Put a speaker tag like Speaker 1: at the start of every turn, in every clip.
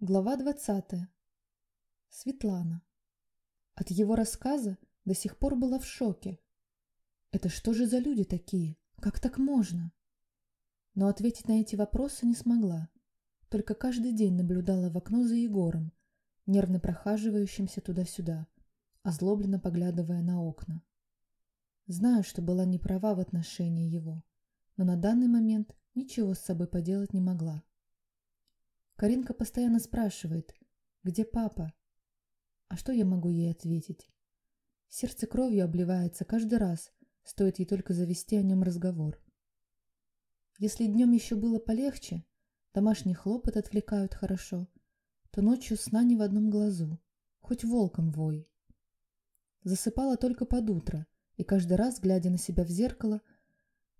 Speaker 1: Глава 20. Светлана. От его рассказа до сих пор была в шоке. Это что же за люди такие? Как так можно? Но ответить на эти вопросы не смогла. Только каждый день наблюдала в окно за Егором, нервно прохаживающимся туда-сюда, озлобленно поглядывая на окна. Знаю, что была не права в отношении его, но на данный момент ничего с собой поделать не могла. Каринка постоянно спрашивает, где папа? А что я могу ей ответить? Сердце кровью обливается каждый раз, стоит ей только завести о нем разговор. Если днем еще было полегче, домашний хлопот отвлекают хорошо, то ночью сна ни в одном глазу, хоть волком вой. Засыпала только под утро, и каждый раз, глядя на себя в зеркало,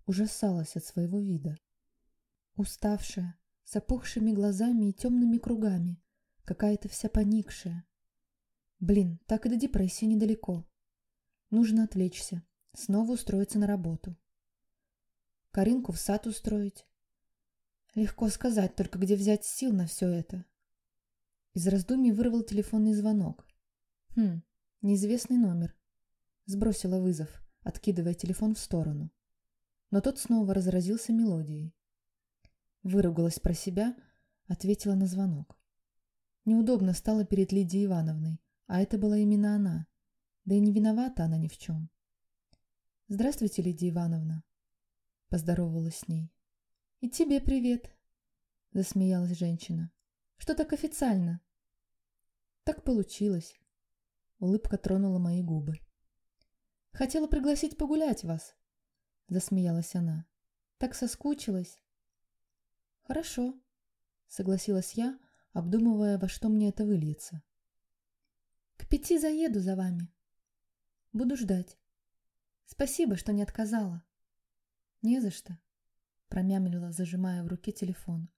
Speaker 1: ужасалась от своего вида. Уставшая, с опухшими глазами и темными кругами, какая-то вся поникшая. Блин, так и до депрессии недалеко. Нужно отвлечься, снова устроиться на работу. Каринку в сад устроить. Легко сказать, только где взять сил на все это. Из раздумий вырвал телефонный звонок. Хм, неизвестный номер. Сбросила вызов, откидывая телефон в сторону. Но тот снова разразился мелодией. Выругалась про себя, ответила на звонок. Неудобно стало перед Лидией Ивановной, а это была именно она. Да и не виновата она ни в чем. «Здравствуйте, Лидия Ивановна», — поздоровалась с ней. «И тебе привет», — засмеялась женщина. «Что так официально?» «Так получилось». Улыбка тронула мои губы. «Хотела пригласить погулять вас», — засмеялась она. «Так соскучилась». «Хорошо», — согласилась я, обдумывая, во что мне это выльется. «К пяти заеду за вами. Буду ждать. Спасибо, что не отказала». «Не за что», — промямлила, зажимая в руке телефон.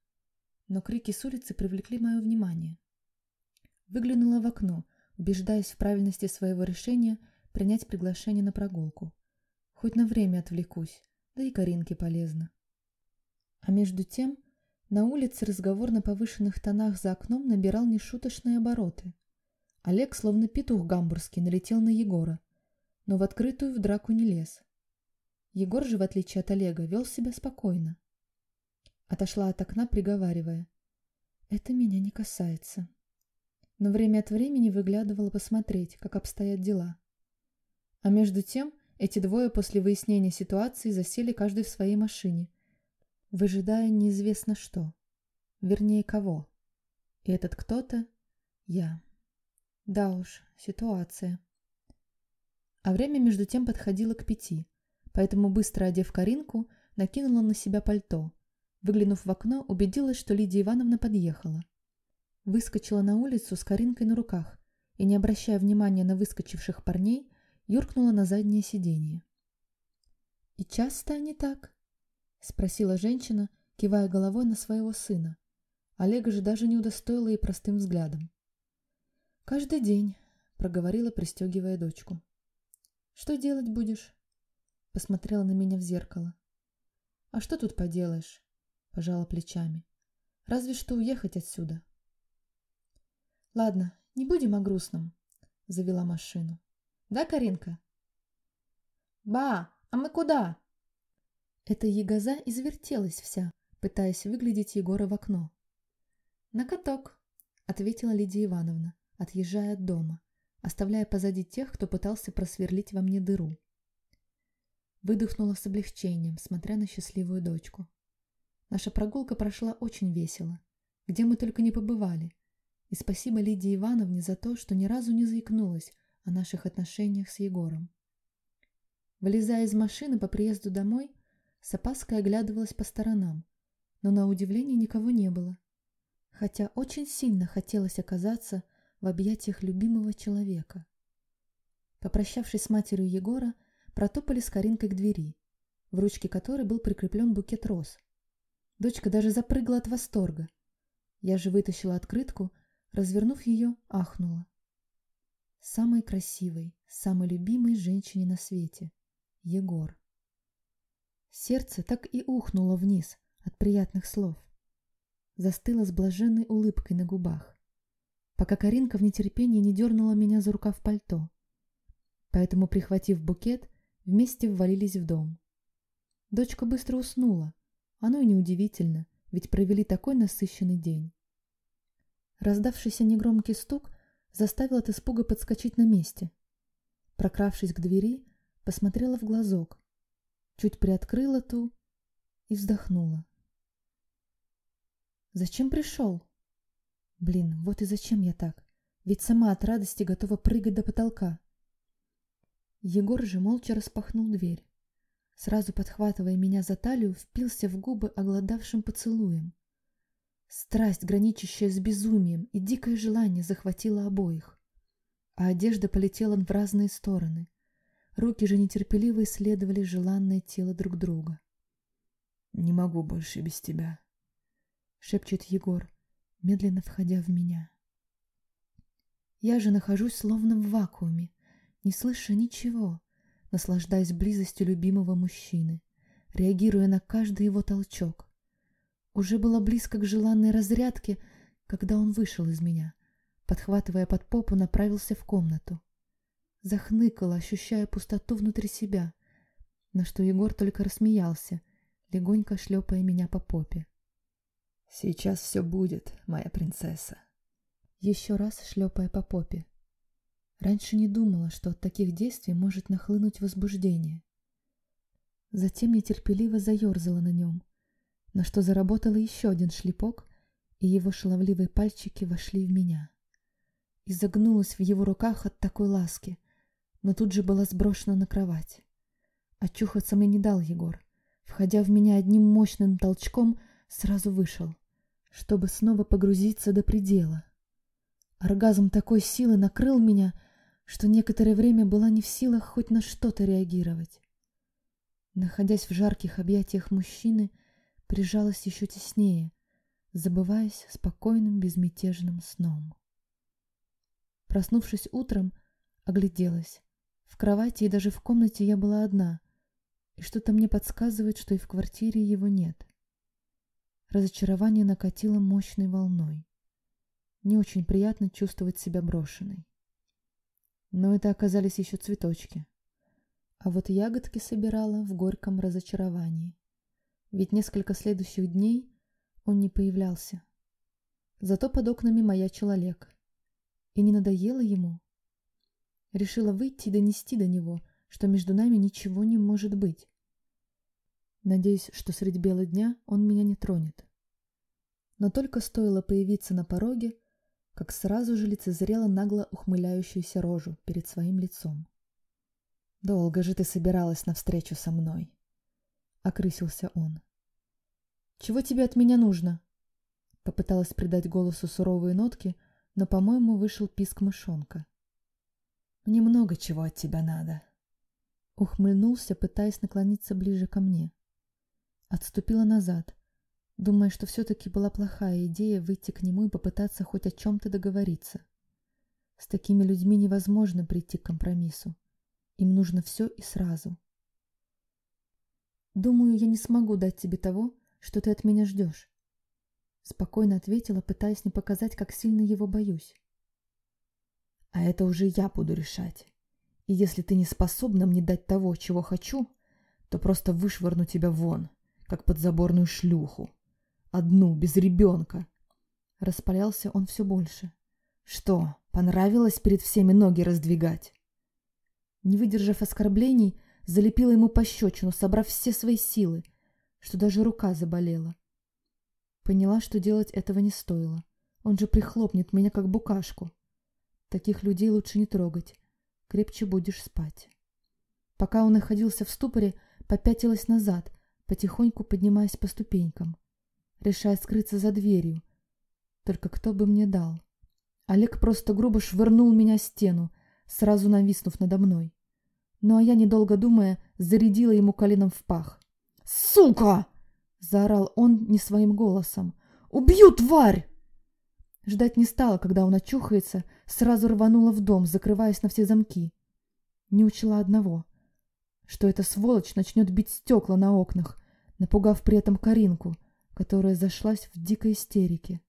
Speaker 1: Но крики с улицы привлекли мое внимание. Выглянула в окно, убеждаясь в правильности своего решения принять приглашение на прогулку. Хоть на время отвлекусь, да и Каринке полезно. А между тем на улице разговор на повышенных тонах за окном набирал нешуточные обороты. Олег, словно петух гамбургский, налетел на Егора, но в открытую в драку не лез. Егор же, в отличие от Олега, вел себя спокойно. Отошла от окна, приговаривая. «Это меня не касается». Но время от времени выглядывала посмотреть, как обстоят дела. А между тем, эти двое после выяснения ситуации засели каждый в своей машине – выжидая неизвестно что. Вернее, кого. И этот кто-то — я. Да уж, ситуация. А время между тем подходило к пяти, поэтому, быстро одев Каринку, накинула на себя пальто. Выглянув в окно, убедилась, что Лидия Ивановна подъехала. Выскочила на улицу с Каринкой на руках и, не обращая внимания на выскочивших парней, юркнула на заднее сиденье. «И часто они так?» — спросила женщина, кивая головой на своего сына. Олега же даже не удостоила ей простым взглядом. «Каждый день», — проговорила, пристегивая дочку. «Что делать будешь?» — посмотрела на меня в зеркало. «А что тут поделаешь?» — пожала плечами. «Разве что уехать отсюда». «Ладно, не будем о грустном», — завела машину. «Да, Каринка?» «Ба, а мы куда?» Эта ягоза извертелась вся, пытаясь выглядеть Егора в окно. «На каток», — ответила Лидия Ивановна, отъезжая от дома, оставляя позади тех, кто пытался просверлить во мне дыру. Выдохнула с облегчением, смотря на счастливую дочку. Наша прогулка прошла очень весело, где мы только не побывали. И спасибо Лидии Ивановне за то, что ни разу не заикнулась о наших отношениях с Егором. Вылезая из машины по приезду домой, с опаской оглядывалась по сторонам, но на удивление никого не было. Хотя очень сильно хотелось оказаться в объятиях любимого человека. Попрощавшись с матерью Егора, протопали с Каринкой к двери, в ручке которой был прикреплен букет роз. Дочка даже запрыгала от восторга. Я же вытащила открытку, развернув ее, ахнула. Самой красивой, самой любимой женщине на свете. Егор. Сердце так и ухнуло вниз от приятных слов. застыла с блаженной улыбкой на губах, пока Каринка в нетерпении не дернула меня за рукав пальто. Поэтому, прихватив букет, вместе ввалились в дом. Дочка быстро уснула. Оно и неудивительно, ведь провели такой насыщенный день. Раздавшийся негромкий стук заставил от испуга подскочить на месте. Прокравшись к двери, посмотрела в глазок, чуть приоткрыла ту и вздохнула. «Зачем пришел?» «Блин, вот и зачем я так? Ведь сама от радости готова прыгать до потолка». Егор же молча распахнул дверь. Сразу подхватывая меня за талию, впился в губы огладавшим поцелуем. Страсть, граничащая с безумием, и дикое желание захватило обоих. А одежда полетела в разные стороны. Руки же нетерпеливо исследовали желанное тело друг друга.
Speaker 2: «Не могу больше без тебя», — шепчет Егор, медленно входя в меня.
Speaker 1: Я же нахожусь словно в вакууме, не слыша ничего, наслаждаясь близостью любимого мужчины, реагируя на каждый его толчок. Уже было близко к желанной разрядке, когда он вышел из меня, подхватывая под попу, направился в комнату. Захныкала, ощущая пустоту внутри себя, на что Егор только рассмеялся, легонько шлепая меня по попе.
Speaker 2: «Сейчас все будет, моя принцесса»,
Speaker 1: еще раз шлепая по попе. Раньше не думала, что от таких действий может нахлынуть возбуждение. Затем нетерпеливо заерзала на нем, на что заработала еще один шлепок, и его шаловливые пальчики вошли в меня. И загнулась в его руках от такой ласки, но тут же была сброшена на кровать. Очухаться мне не дал Егор. Входя в меня одним мощным толчком, сразу вышел, чтобы снова погрузиться до предела. Оргазм такой силы накрыл меня, что некоторое время была не в силах хоть на что-то реагировать. Находясь в жарких объятиях мужчины, прижалась еще теснее, забываясь спокойным безмятежным сном. Проснувшись утром, огляделась. В кровати и даже в комнате я была одна, и что-то мне подсказывает, что и в квартире его нет. Разочарование накатило мощной волной. Не очень приятно чувствовать себя брошенной. Но это оказались еще цветочки. А вот ягодки собирала в горьком разочаровании. Ведь несколько следующих дней он не появлялся. Зато под окнами маячил Олег. И не надоело ему. Решила выйти и донести до него, что между нами ничего не может быть. Надеюсь, что средь бела дня он меня не тронет. Но только стоило появиться на пороге, как сразу же лицезрела нагло ухмыляющуюся рожу перед своим лицом. «Долго же ты собиралась навстречу со мной?» — окрысился он. «Чего тебе от меня нужно?» Попыталась придать голосу суровые нотки, но, по-моему, вышел писк мышонка.
Speaker 2: «Мне много чего от тебя надо», —
Speaker 1: ухмыльнулся, пытаясь наклониться ближе ко мне. Отступила назад, думая, что все-таки была плохая идея выйти к нему и попытаться хоть о чем-то договориться. С такими людьми невозможно прийти к компромиссу. Им нужно все и сразу. «Думаю, я не смогу дать тебе того, что ты от меня ждешь», — спокойно ответила, пытаясь не показать, как сильно его боюсь.
Speaker 2: «А это уже я буду решать. И если ты не способна мне дать того, чего хочу, то просто вышвырну тебя вон, как подзаборную шлюху», Одну, без ребенка. Распалялся он все больше. Что, понравилось перед всеми ноги раздвигать?
Speaker 1: Не выдержав оскорблений, залепила ему пощечину, собрав все свои силы, что даже рука заболела. Поняла, что делать этого не стоило. Он же прихлопнет меня, как букашку. Таких людей лучше не трогать. Крепче будешь спать. Пока он находился в ступоре, попятилась назад, потихоньку поднимаясь по ступенькам решая скрыться за дверью. Только кто бы мне дал? Олег просто грубо швырнул меня в стену, сразу нависнув надо мной. Ну а я, недолго думая, зарядила ему коленом в пах. «Сука!» — заорал он не своим голосом. «Убью, тварь!» Ждать не стала, когда он очухается, сразу рванула в дом, закрываясь на все замки. Не учила одного, что эта сволочь начнет бить стекла на окнах, напугав при этом Каринку — которая зашлась в дикой истерике.